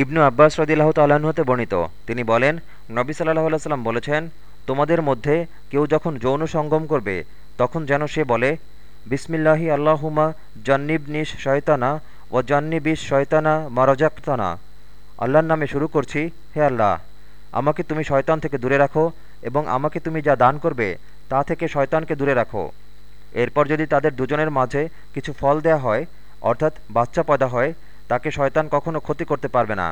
ইবনু আব্বাস রদিল্লাহ তাল্লাহতে বর্ণিত। তিনি বলেন, নবী সাল্লাহ আলাইসাল্লাম বলেছেন, তোমাদের মধ্যে কেউ যখন যৌন সঙ্গম করবে, তখন যেন সে বলে, বিসমিল্লাহি আল্লাহুমা জান্নিব নিস শয়তানা ও জান্নিবিস শয়তানা মারজাক্তানা আল্লাহর নামে শুরু করছি, হে আল্লাহ। আমাকে তুমি শয়তান থেকে দূরে রাখো এবং আমাকে তুমি যা দান করবে, তা থেকে শয়তানকে দূরে রাখো। এরপর যদি তাদের দুজনের মাঝে কিছু ফল দেয়া হয়, অর্থাৎ বাচ্চা পয়দা হয় তাকে শয়তান কখনো ক্ষতি করতে পারবে না।